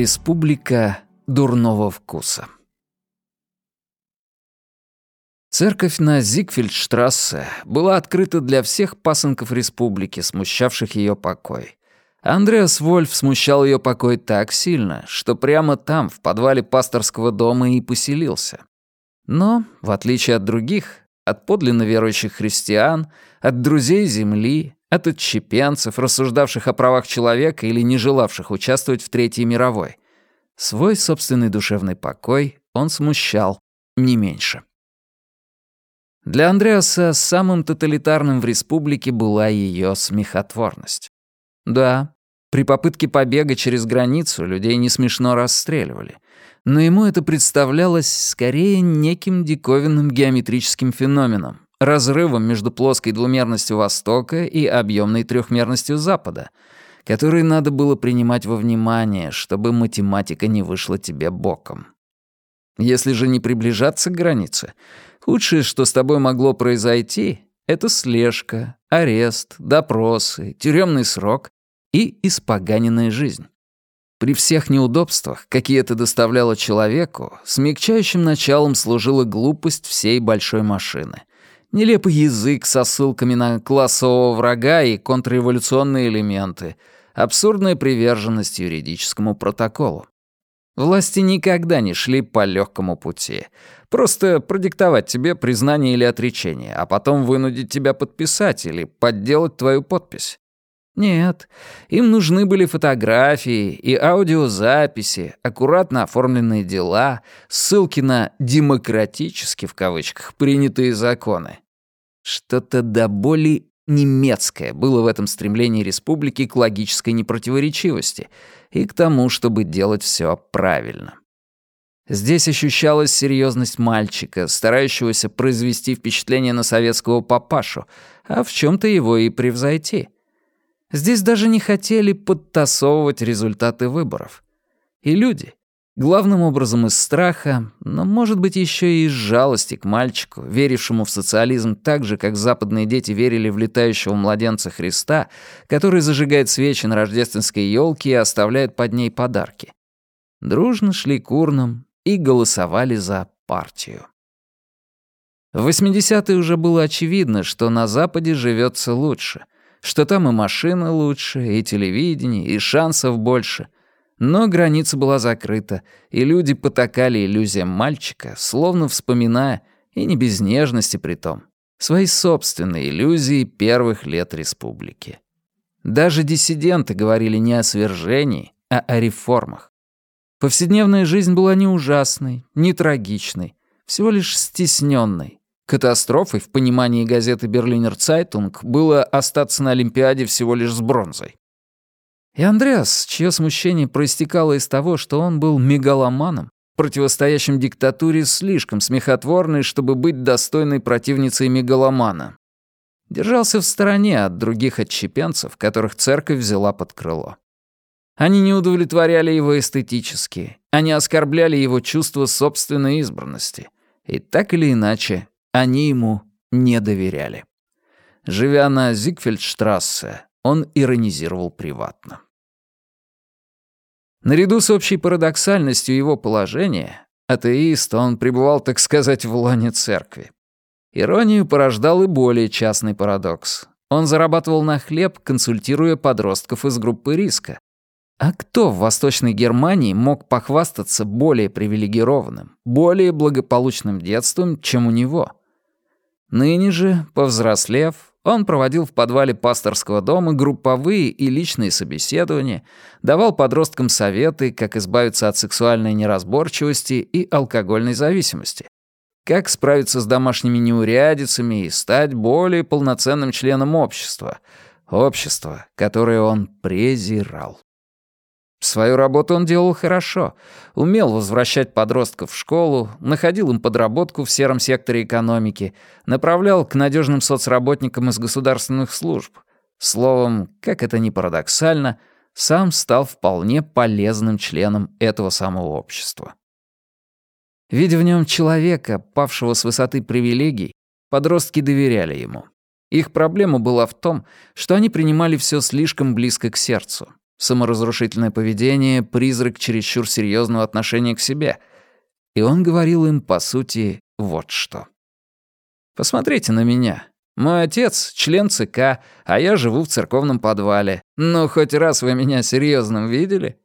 Республика дурного вкуса. Церковь на Зигфельдштрассе была открыта для всех пасынков республики, смущавших ее покой. Андреас Вольф смущал ее покой так сильно, что прямо там, в подвале пасторского дома, и поселился. Но, в отличие от других, от подлинно верующих христиан, от друзей земли, от отщепенцев, рассуждавших о правах человека или не желавших участвовать в Третьей мировой. Свой собственный душевный покой он смущал не меньше. Для Андреаса самым тоталитарным в республике была ее смехотворность. Да, при попытке побега через границу людей не смешно расстреливали, но ему это представлялось скорее неким диковинным геометрическим феноменом, разрывом между плоской двумерностью Востока и объемной трехмерностью Запада, который надо было принимать во внимание, чтобы математика не вышла тебе боком. Если же не приближаться к границе, худшее, что с тобой могло произойти, это слежка, арест, допросы, тюремный срок и испоганенная жизнь. При всех неудобствах, какие это доставляло человеку, смягчающим началом служила глупость всей большой машины. Нелепый язык со ссылками на классового врага и контрреволюционные элементы, абсурдная приверженность юридическому протоколу. Власти никогда не шли по легкому пути. Просто продиктовать тебе признание или отречение, а потом вынудить тебя подписать или подделать твою подпись. Нет, им нужны были фотографии и аудиозаписи, аккуратно оформленные дела, ссылки на «демократически» в кавычках принятые законы. Что-то до боли немецкое было в этом стремлении республики к логической непротиворечивости и к тому, чтобы делать все правильно. Здесь ощущалась серьезность мальчика, старающегося произвести впечатление на советского папашу, а в чем то его и превзойти — Здесь даже не хотели подтасовывать результаты выборов. И люди, главным образом из страха, но, может быть, еще и из жалости к мальчику, верившему в социализм так же, как западные дети верили в летающего младенца Христа, который зажигает свечи на рождественской елке и оставляет под ней подарки. Дружно шли к урнам и голосовали за партию. В 80-е уже было очевидно, что на Западе живется лучше — что там и машина лучше, и телевидение, и шансов больше. Но граница была закрыта, и люди потакали иллюзиям мальчика, словно вспоминая, и не без нежности при том, свои собственные иллюзии первых лет республики. Даже диссиденты говорили не о свержении, а о реформах. Повседневная жизнь была не ужасной, не трагичной, всего лишь стесненной, Катастрофой в понимании газеты «Берлинер Цайтунг» было остаться на Олимпиаде всего лишь с бронзой. И Андреас, чье смущение проистекало из того, что он был мегаломаном, противостоящим диктатуре слишком смехотворной, чтобы быть достойной противницей мегаломана, держался в стороне от других отщепенцев, которых церковь взяла под крыло. Они не удовлетворяли его эстетически, они оскорбляли его чувство собственной избранности. И так или иначе, они ему не доверяли. Живя на Зигфельдштрассе, он иронизировал приватно. Наряду с общей парадоксальностью его положения, атеист, он пребывал, так сказать, в лоне церкви. Иронию порождал и более частный парадокс. Он зарабатывал на хлеб, консультируя подростков из группы риска. А кто в Восточной Германии мог похвастаться более привилегированным, более благополучным детством, чем у него? Ныне же, повзрослев, он проводил в подвале пасторского дома групповые и личные собеседования, давал подросткам советы, как избавиться от сексуальной неразборчивости и алкогольной зависимости, как справиться с домашними неурядицами и стать более полноценным членом общества, общества, которое он презирал. Свою работу он делал хорошо, умел возвращать подростков в школу, находил им подработку в сером секторе экономики, направлял к надежным соцработникам из государственных служб. Словом, как это ни парадоксально, сам стал вполне полезным членом этого самого общества. Видя в нем человека, павшего с высоты привилегий, подростки доверяли ему. Их проблема была в том, что они принимали все слишком близко к сердцу. Саморазрушительное поведение — призрак чересчур серьезного отношения к себе. И он говорил им, по сути, вот что. «Посмотрите на меня. Мой отец — член ЦК, а я живу в церковном подвале. Но хоть раз вы меня серьезным видели?»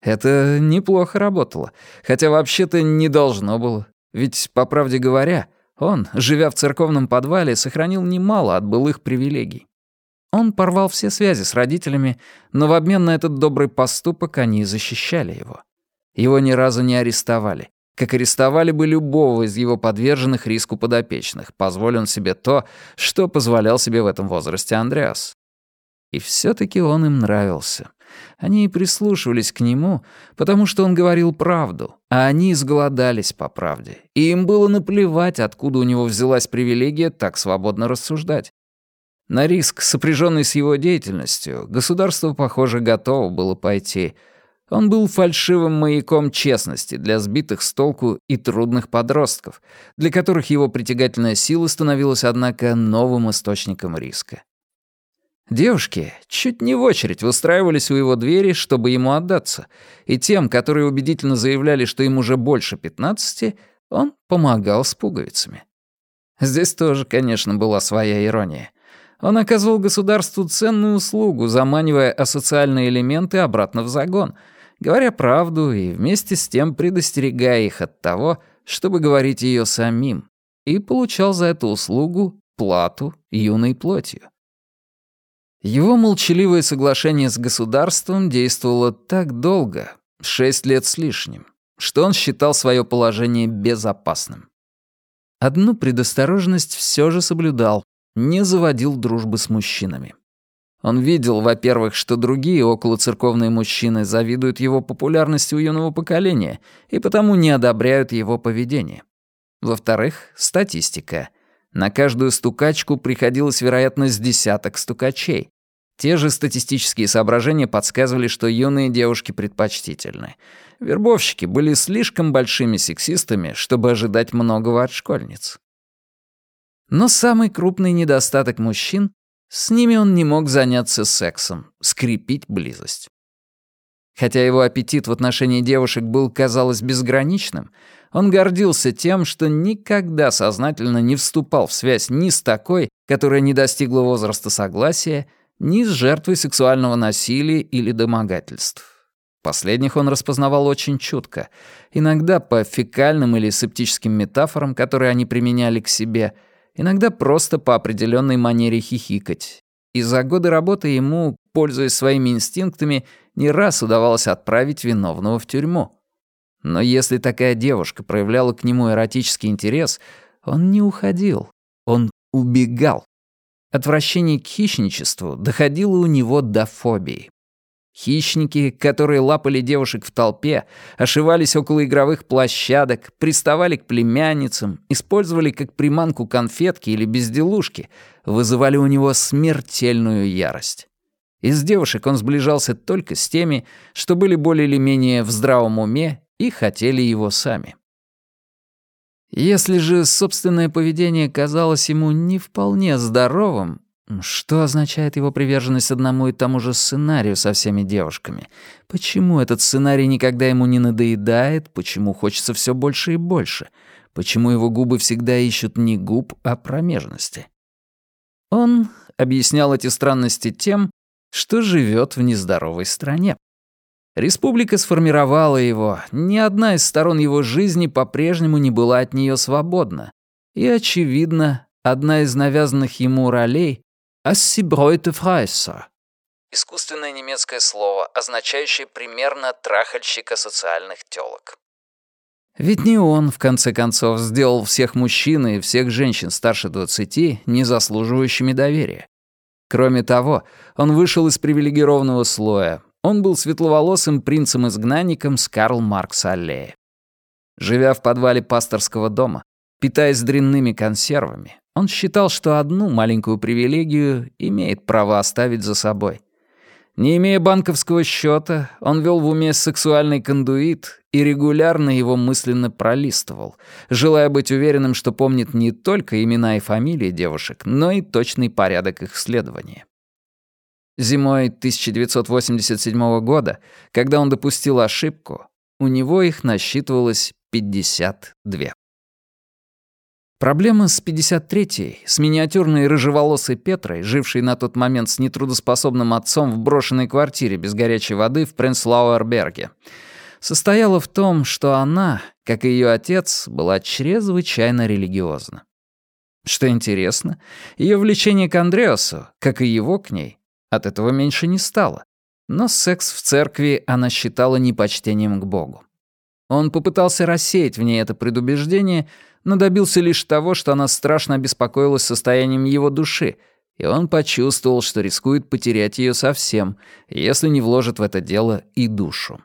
Это неплохо работало, хотя вообще-то не должно было. Ведь, по правде говоря, он, живя в церковном подвале, сохранил немало от былых привилегий. Он порвал все связи с родителями, но в обмен на этот добрый поступок они защищали его. Его ни разу не арестовали, как арестовали бы любого из его подверженных риску подопечных, позволил он себе то, что позволял себе в этом возрасте Андреас. И все таки он им нравился. Они прислушивались к нему, потому что он говорил правду, а они изголодались по правде, и им было наплевать, откуда у него взялась привилегия так свободно рассуждать. На риск, сопряженный с его деятельностью, государство, похоже, готово было пойти. Он был фальшивым маяком честности для сбитых с толку и трудных подростков, для которых его притягательная сила становилась, однако, новым источником риска. Девушки чуть не в очередь выстраивались у его двери, чтобы ему отдаться, и тем, которые убедительно заявляли, что им уже больше пятнадцати, он помогал с пуговицами. Здесь тоже, конечно, была своя ирония. Он оказывал государству ценную услугу, заманивая асоциальные элементы обратно в загон, говоря правду и вместе с тем предостерегая их от того, чтобы говорить ее самим, и получал за эту услугу плату юной плотью. Его молчаливое соглашение с государством действовало так долго, шесть лет с лишним, что он считал свое положение безопасным. Одну предосторожность все же соблюдал, не заводил дружбы с мужчинами. Он видел, во-первых, что другие околоцерковные мужчины завидуют его популярности у юного поколения и потому не одобряют его поведение. Во-вторых, статистика. На каждую стукачку приходилось, вероятно, с десяток стукачей. Те же статистические соображения подсказывали, что юные девушки предпочтительны. Вербовщики были слишком большими сексистами, чтобы ожидать многого от школьниц. Но самый крупный недостаток мужчин — с ними он не мог заняться сексом, скрепить близость. Хотя его аппетит в отношении девушек был, казалось, безграничным, он гордился тем, что никогда сознательно не вступал в связь ни с такой, которая не достигла возраста согласия, ни с жертвой сексуального насилия или домогательств. Последних он распознавал очень чутко, иногда по фекальным или септическим метафорам, которые они применяли к себе — иногда просто по определенной манере хихикать. И за годы работы ему, пользуясь своими инстинктами, не раз удавалось отправить виновного в тюрьму. Но если такая девушка проявляла к нему эротический интерес, он не уходил, он убегал. Отвращение к хищничеству доходило у него до фобии. Хищники, которые лапали девушек в толпе, ошивались около игровых площадок, приставали к племянницам, использовали как приманку конфетки или безделушки, вызывали у него смертельную ярость. Из девушек он сближался только с теми, что были более или менее в здравом уме и хотели его сами. Если же собственное поведение казалось ему не вполне здоровым, что означает его приверженность одному и тому же сценарию со всеми девушками? Почему этот сценарий никогда ему не надоедает? Почему хочется все больше и больше? Почему его губы всегда ищут не губ, а промежности? Он объяснял эти странности тем, что живет в нездоровой стране. Республика сформировала его, ни одна из сторон его жизни по-прежнему не была от нее свободна. И, очевидно, одна из навязанных ему ролей «Ассибройте фрайса» — искусственное немецкое слово, означающее примерно «трахальщика социальных тёлок». Ведь не он, в конце концов, сделал всех мужчин и всех женщин старше двадцати незаслуживающими доверия. Кроме того, он вышел из привилегированного слоя. Он был светловолосым принцем-изгнанником с Карл Маркс Аллея. Живя в подвале пасторского дома, питаясь дрянными консервами, он считал, что одну маленькую привилегию имеет право оставить за собой. Не имея банковского счета, он вел в уме сексуальный кондуит и регулярно его мысленно пролистывал, желая быть уверенным, что помнит не только имена и фамилии девушек, но и точный порядок их следования. Зимой 1987 года, когда он допустил ошибку, у него их насчитывалось 52. Проблема с 53-й, с миниатюрной рыжеволосой Петрой, жившей на тот момент с нетрудоспособным отцом в брошенной квартире без горячей воды в Пренслауэрберге, состояла в том, что она, как и ее отец, была чрезвычайно религиозна. Что интересно, ее влечение к Андреасу, как и его к ней, от этого меньше не стало. Но секс в церкви она считала непочтением к Богу. Он попытался рассеять в ней это предубеждение, но добился лишь того, что она страшно обеспокоилась состоянием его души, и он почувствовал, что рискует потерять ее совсем, если не вложит в это дело и душу.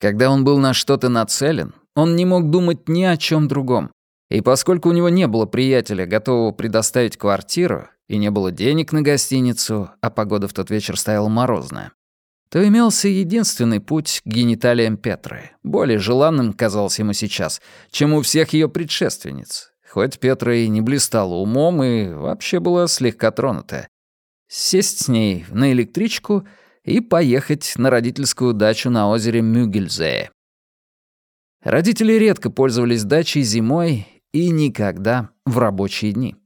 Когда он был на что-то нацелен, он не мог думать ни о чем другом. И поскольку у него не было приятеля, готового предоставить квартиру, и не было денег на гостиницу, а погода в тот вечер стояла морозная, то имелся единственный путь к гениталиям Петры. Более желанным казался ему сейчас, чем у всех ее предшественниц. Хоть Петра и не блистала умом и вообще была слегка тронутая. Сесть с ней на электричку и поехать на родительскую дачу на озере Мюгельзее. Родители редко пользовались дачей зимой и никогда в рабочие дни.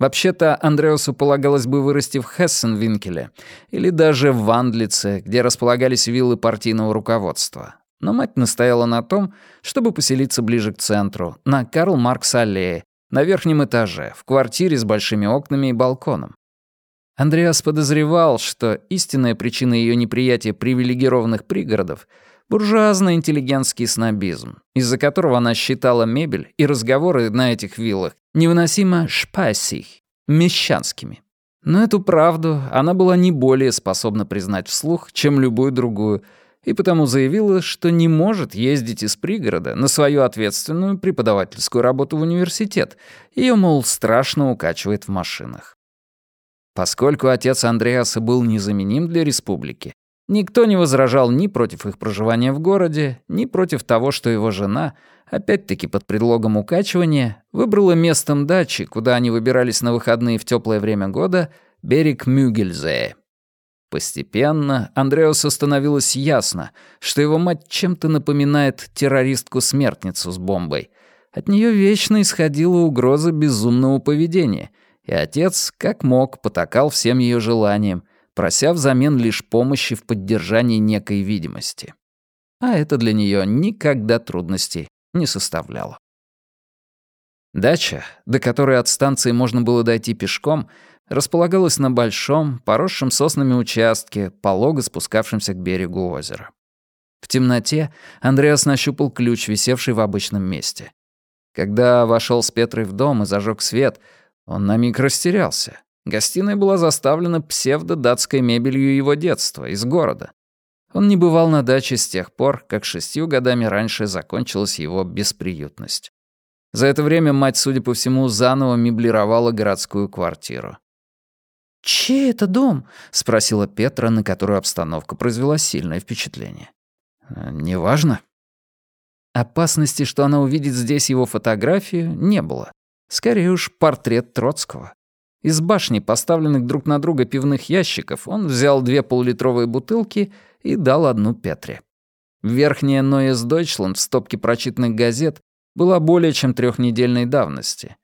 Вообще-то Андреасу полагалось бы вырасти в Хессенвинкеле или даже в Вандлице, где располагались виллы партийного руководства. Но мать настояла на том, чтобы поселиться ближе к центру, на Карл Маркс аллее, на верхнем этаже, в квартире с большими окнами и балконом. Андреас подозревал, что истинная причина ее неприятия привилегированных пригородов — буржуазно-интеллигентский снобизм, из-за которого она считала мебель и разговоры на этих виллах невыносимо шпасих, мещанскими. Но эту правду она была не более способна признать вслух, чем любую другую, и потому заявила, что не может ездить из пригорода на свою ответственную преподавательскую работу в университет. Ее, мол, страшно укачивает в машинах. Поскольку отец Андреаса был незаменим для республики, Никто не возражал ни против их проживания в городе, ни против того, что его жена, опять-таки под предлогом укачивания, выбрала местом дачи, куда они выбирались на выходные в теплое время года, берег Мюгельзее. Постепенно Андреасу становилось ясно, что его мать чем-то напоминает террористку-смертницу с бомбой. От нее вечно исходила угроза безумного поведения, и отец, как мог, потакал всем ее желаниям, прося взамен лишь помощи в поддержании некой видимости. А это для нее никогда трудностей не составляло. Дача, до которой от станции можно было дойти пешком, располагалась на большом, поросшем соснами участке, полого спускавшемся к берегу озера. В темноте Андреас нащупал ключ, висевший в обычном месте. Когда вошел с Петрой в дом и зажег свет, он на миг растерялся. Гостиная была заставлена псевдо-датской мебелью его детства, из города. Он не бывал на даче с тех пор, как шестью годами раньше закончилась его бесприютность. За это время мать, судя по всему, заново меблировала городскую квартиру. «Чей это дом?» — спросила Петра, на которую обстановка произвела сильное впечатление. «Э, «Неважно». Опасности, что она увидит здесь его фотографию, не было. Скорее уж, портрет Троцкого. Из башни, поставленных друг на друга пивных ящиков, он взял две полулитровые бутылки и дал одну Петре. Верхняя Ноэс Дойчланд в стопке прочитанных газет была более чем трехнедельной давности.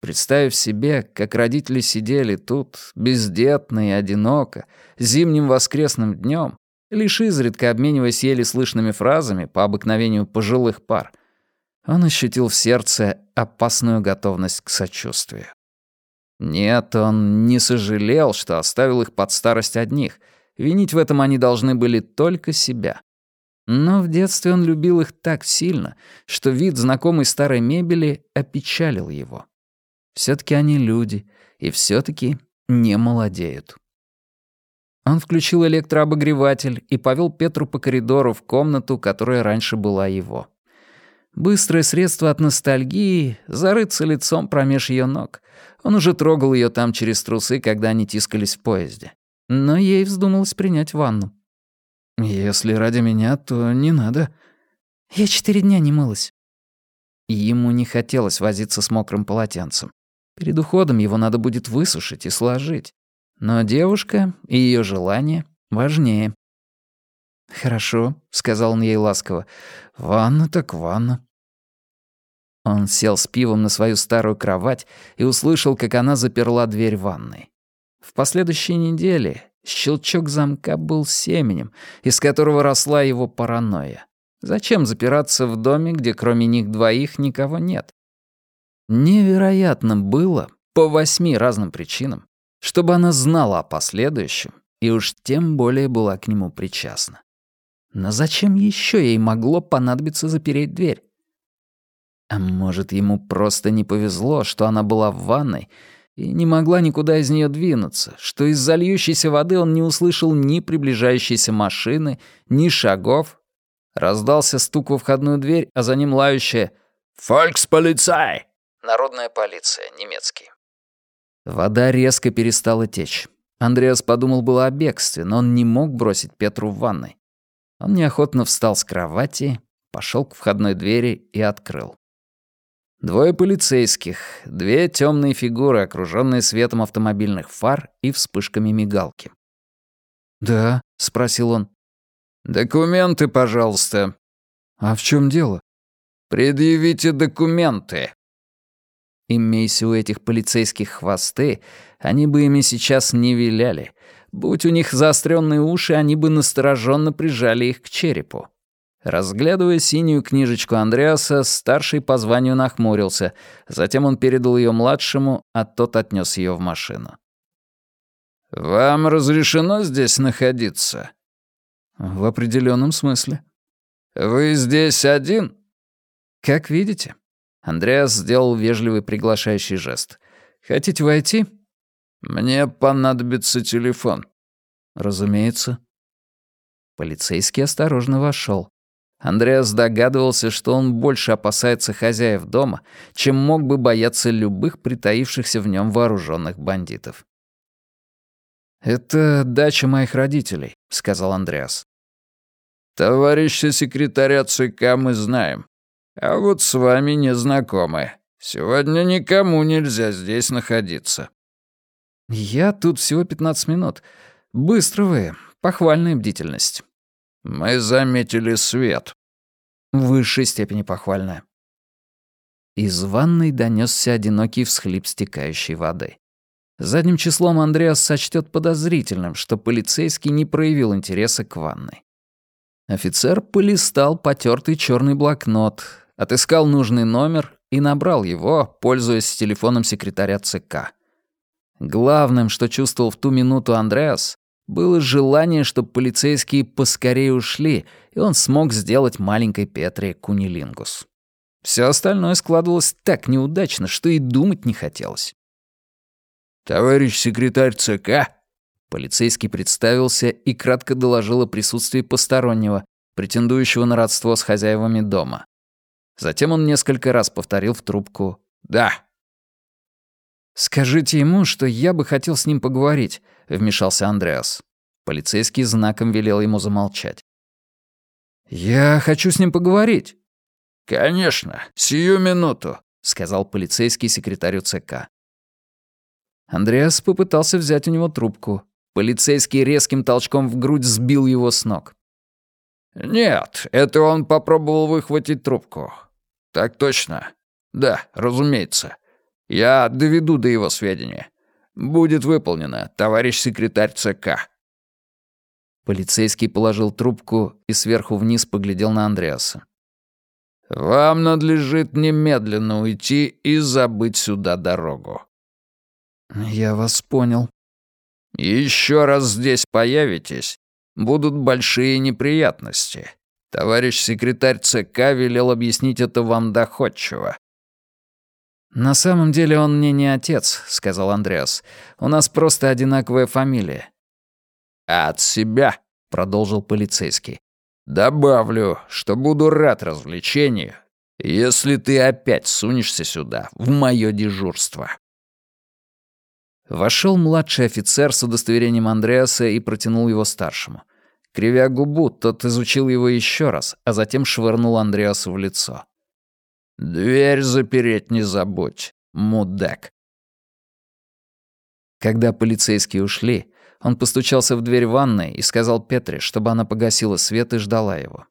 Представив себе, как родители сидели тут, бездетно и одиноко, зимним воскресным днем, лишь изредка обмениваясь еле слышными фразами по обыкновению пожилых пар, он ощутил в сердце опасную готовность к сочувствию. Нет, он не сожалел, что оставил их под старость одних. Винить в этом они должны были только себя. Но в детстве он любил их так сильно, что вид знакомой старой мебели опечалил его. все таки они люди, и все таки не молодеют. Он включил электрообогреватель и повел Петру по коридору в комнату, которая раньше была его. Быстрое средство от ностальгии — зарыться лицом промеж ее ног. Он уже трогал ее там через трусы, когда они тискались в поезде. Но ей вздумалось принять ванну. «Если ради меня, то не надо». «Я четыре дня не мылась». Ему не хотелось возиться с мокрым полотенцем. Перед уходом его надо будет высушить и сложить. Но девушка и ее желание важнее. «Хорошо», — сказал он ей ласково. «Ванна так ванна». Он сел с пивом на свою старую кровать и услышал, как она заперла дверь ванной. В последующей неделе щелчок замка был семенем, из которого росла его паранойя. Зачем запираться в доме, где кроме них двоих никого нет? Невероятно было, по восьми разным причинам, чтобы она знала о последующем и уж тем более была к нему причастна. Но зачем еще ей могло понадобиться запереть дверь? А может, ему просто не повезло, что она была в ванной и не могла никуда из нее двинуться, что из зальющейся воды он не услышал ни приближающейся машины, ни шагов. Раздался стук во входную дверь, а за ним лающая «Фольксполицай!» Народная полиция, немецкий. Вода резко перестала течь. Андреас подумал было о бегстве, но он не мог бросить Петру в ванной. Он неохотно встал с кровати, пошел к входной двери и открыл. Двое полицейских, две темные фигуры, окруженные светом автомобильных фар и вспышками мигалки. «Да», — спросил он. «Документы, пожалуйста». «А в чем дело?» «Предъявите документы», Имейся у этих полицейских хвосты, они бы ими сейчас не виляли. Будь у них заостренные уши, они бы настороженно прижали их к черепу. Разглядывая синюю книжечку Андреаса, старший по званию нахмурился. Затем он передал ее младшему, а тот отнес ее в машину. «Вам разрешено здесь находиться?» «В определенном смысле». «Вы здесь один?» «Как видите». Андреас сделал вежливый приглашающий жест. «Хотите войти?» «Мне понадобится телефон». «Разумеется». Полицейский осторожно вошел. Андреас догадывался, что он больше опасается хозяев дома, чем мог бы бояться любых притаившихся в нем вооруженных бандитов. «Это дача моих родителей», — сказал Андреас. «Товарища секретаря ЦК мы знаем. А вот с вами не знакомы. Сегодня никому нельзя здесь находиться». «Я тут всего 15 минут. Быстро вы. Похвальная бдительность». «Мы заметили свет». «В высшей степени похвальная». Из ванной донесся одинокий всхлип стекающей воды. Задним числом Андреас сочтет подозрительным, что полицейский не проявил интереса к ванной. Офицер полистал потертый черный блокнот, отыскал нужный номер и набрал его, пользуясь телефоном секретаря ЦК. Главным, что чувствовал в ту минуту Андреас, было желание, чтобы полицейские поскорее ушли, и он смог сделать маленькой Петре кунилингус. Все остальное складывалось так неудачно, что и думать не хотелось. «Товарищ секретарь ЦК?» Полицейский представился и кратко доложил о присутствии постороннего, претендующего на родство с хозяевами дома. Затем он несколько раз повторил в трубку «Да». «Скажите ему, что я бы хотел с ним поговорить», — вмешался Андреас. Полицейский знаком велел ему замолчать. «Я хочу с ним поговорить». «Конечно, сию минуту», — сказал полицейский секретарю ЦК. Андреас попытался взять у него трубку. Полицейский резким толчком в грудь сбил его с ног. «Нет, это он попробовал выхватить трубку. «Так точно. Да, разумеется. Я доведу до его сведения. Будет выполнено, товарищ секретарь ЦК». Полицейский положил трубку и сверху вниз поглядел на Андреаса. «Вам надлежит немедленно уйти и забыть сюда дорогу». «Я вас понял». «Еще раз здесь появитесь, будут большие неприятности. Товарищ секретарь ЦК велел объяснить это вам доходчиво. «На самом деле он мне не отец», — сказал Андреас. «У нас просто одинаковая фамилия». «От себя», — продолжил полицейский. «Добавлю, что буду рад развлечению, если ты опять сунешься сюда, в мое дежурство». Вошел младший офицер с удостоверением Андреаса и протянул его старшему. Кривя губу, тот изучил его еще раз, а затем швырнул Андреасу в лицо. «Дверь запереть не забудь, мудак». Когда полицейские ушли, он постучался в дверь ванной и сказал Петре, чтобы она погасила свет и ждала его.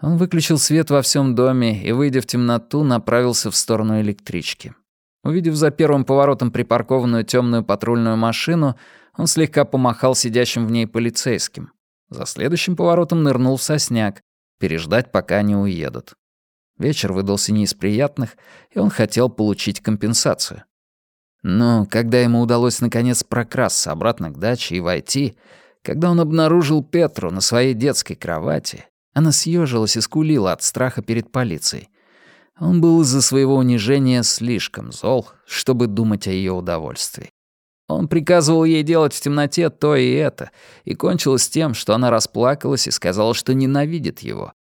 Он выключил свет во всем доме и, выйдя в темноту, направился в сторону электрички. Увидев за первым поворотом припаркованную темную патрульную машину, он слегка помахал сидящим в ней полицейским. За следующим поворотом нырнул в сосняк, переждать, пока они уедут. Вечер выдался не из приятных, и он хотел получить компенсацию. Но когда ему удалось наконец прокрасться обратно к даче и войти, когда он обнаружил Петру на своей детской кровати, она съежилась и скулила от страха перед полицией. Он был из-за своего унижения слишком зол, чтобы думать о ее удовольствии. Он приказывал ей делать в темноте то и это, и кончилось тем, что она расплакалась и сказала, что ненавидит его.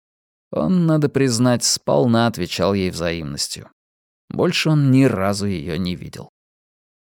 Он, надо признать, сполна отвечал ей взаимностью. Больше он ни разу ее не видел.